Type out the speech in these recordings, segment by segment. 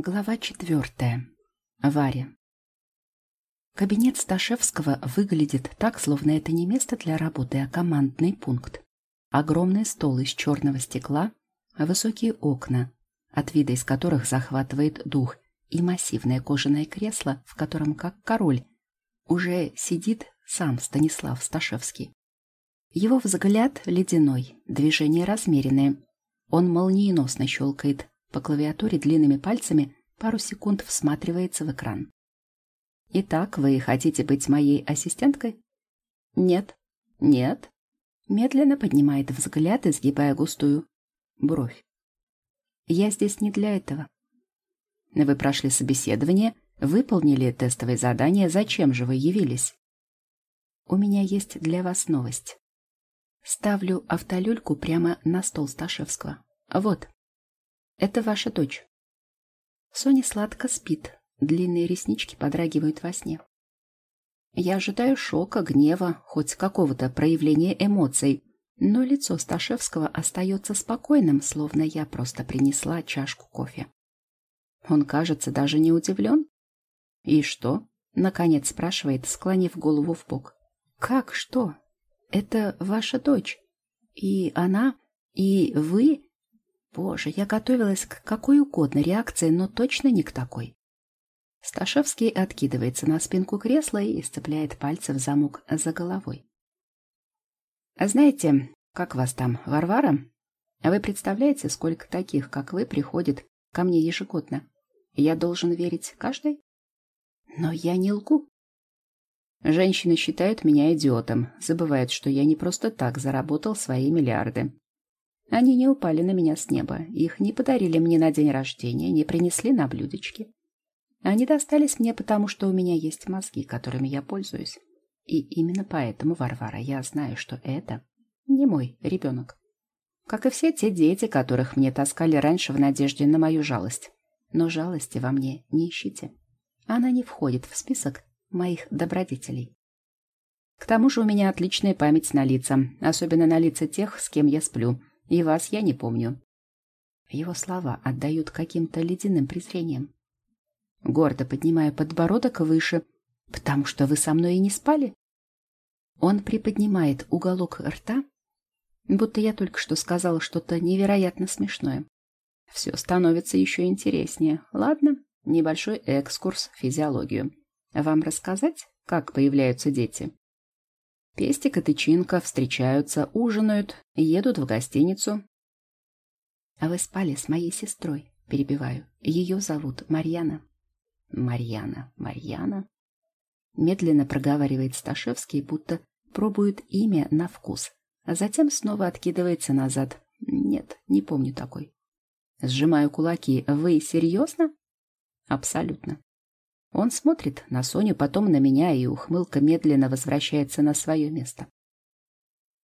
Глава четвертая. Варя. Кабинет Сташевского выглядит так, словно это не место для работы, а командный пункт. Огромный стол из черного стекла, высокие окна, от вида из которых захватывает дух, и массивное кожаное кресло, в котором, как король, уже сидит сам Станислав Сташевский. Его взгляд ледяной, движения размеренные. Он молниеносно щелкает по клавиатуре длинными пальцами, пару секунд всматривается в экран. «Итак, вы хотите быть моей ассистенткой?» «Нет». «Нет». Медленно поднимает взгляд, изгибая густую бровь. «Я здесь не для этого». «Вы прошли собеседование, выполнили тестовые задания. Зачем же вы явились?» «У меня есть для вас новость». Ставлю автолюльку прямо на стол Сташевского. «Вот, это ваша дочь». Соня сладко спит, длинные реснички подрагивают во сне. Я ожидаю шока, гнева, хоть какого-то проявления эмоций, но лицо Сташевского остается спокойным, словно я просто принесла чашку кофе. Он, кажется, даже не удивлен. «И что?» — наконец спрашивает, склонив голову в бок. «Как что? Это ваша дочь. И она, и вы Боже, я готовилась к какой угодно реакции, но точно не к такой. Сташевский откидывается на спинку кресла и сцепляет пальцы в замок за головой. «А знаете, как вас там, Варвара? А вы представляете, сколько таких, как вы, приходит ко мне ежегодно? Я должен верить каждой? Но я не лгу. Женщины считают меня идиотом, забывают, что я не просто так заработал свои миллиарды. Они не упали на меня с неба, их не подарили мне на день рождения, не принесли на блюдечке. Они достались мне потому, что у меня есть мозги, которыми я пользуюсь. И именно поэтому, Варвара, я знаю, что это не мой ребенок. Как и все те дети, которых мне таскали раньше в надежде на мою жалость. Но жалости во мне не ищите. Она не входит в список моих добродетелей. К тому же у меня отличная память на лица, особенно на лица тех, с кем я сплю, и вас я не помню. Его слова отдают каким-то ледяным презрением. Гордо поднимаю подбородок выше, потому что вы со мной и не спали. Он приподнимает уголок рта, будто я только что сказала что-то невероятно смешное. Все становится еще интереснее. Ладно, небольшой экскурс в физиологию. Вам рассказать, как появляются дети? Пестик и Тычинка встречаются, ужинают, едут в гостиницу. А вы спали с моей сестрой, перебиваю. Ее зовут Марьяна. Марьяна, Марьяна. Медленно проговаривает Сташевский, будто пробует имя на вкус, а затем снова откидывается назад. Нет, не помню такой. Сжимаю кулаки. Вы серьезно? Абсолютно. Он смотрит на Соню, потом на меня, и ухмылка медленно возвращается на свое место.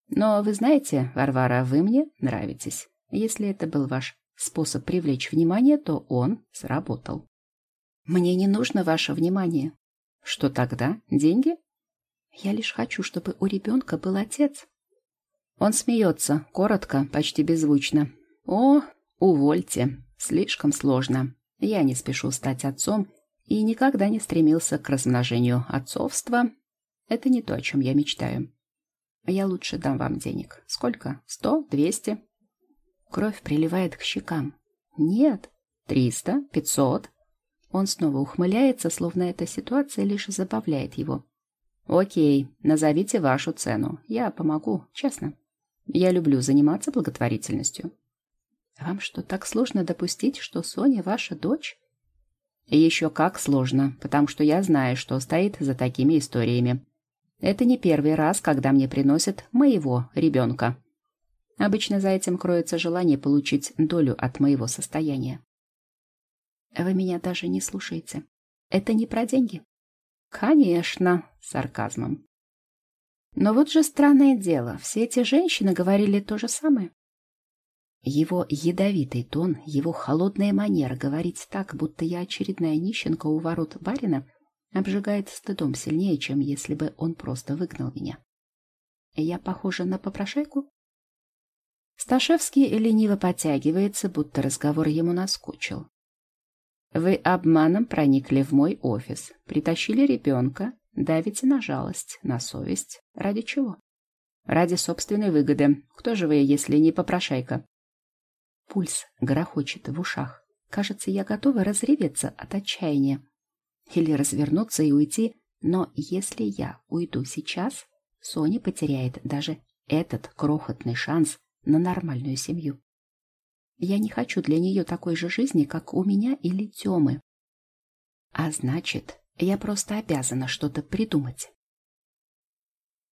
Но вы знаете, Варвара, вы мне нравитесь. Если это был ваш способ привлечь внимание, то он сработал. Мне не нужно ваше внимание. Что тогда? Деньги? Я лишь хочу, чтобы у ребенка был отец. Он смеется, коротко, почти беззвучно. О, увольте, слишком сложно. Я не спешу стать отцом и никогда не стремился к размножению отцовства. Это не то, о чем я мечтаю. Я лучше дам вам денег. Сколько? Сто? Двести? Кровь приливает к щекам. Нет. Триста? Пятьсот? Он снова ухмыляется, словно эта ситуация лишь забавляет его. Окей, назовите вашу цену. Я помогу, честно. Я люблю заниматься благотворительностью. Вам что, так сложно допустить, что Соня ваша дочь? Еще как сложно, потому что я знаю, что стоит за такими историями. Это не первый раз, когда мне приносят моего ребенка. Обычно за этим кроется желание получить долю от моего состояния. Вы меня даже не слушаете. Это не про деньги. Конечно, сарказмом. Но вот же странное дело, все эти женщины говорили то же самое. Его ядовитый тон, его холодная манера говорить так, будто я очередная нищенка у ворот барина, обжигает стыдом сильнее, чем если бы он просто выгнал меня. Я похожа на попрошайку? Сташевский лениво подтягивается, будто разговор ему наскучил. Вы обманом проникли в мой офис, притащили ребенка, давите на жалость, на совесть. Ради чего? Ради собственной выгоды. Кто же вы, если не попрошайка? Пульс грохочет в ушах. Кажется, я готова разреветься от отчаяния. Или развернуться и уйти. Но если я уйду сейчас, Соня потеряет даже этот крохотный шанс на нормальную семью. Я не хочу для нее такой же жизни, как у меня или Темы. А значит, я просто обязана что-то придумать.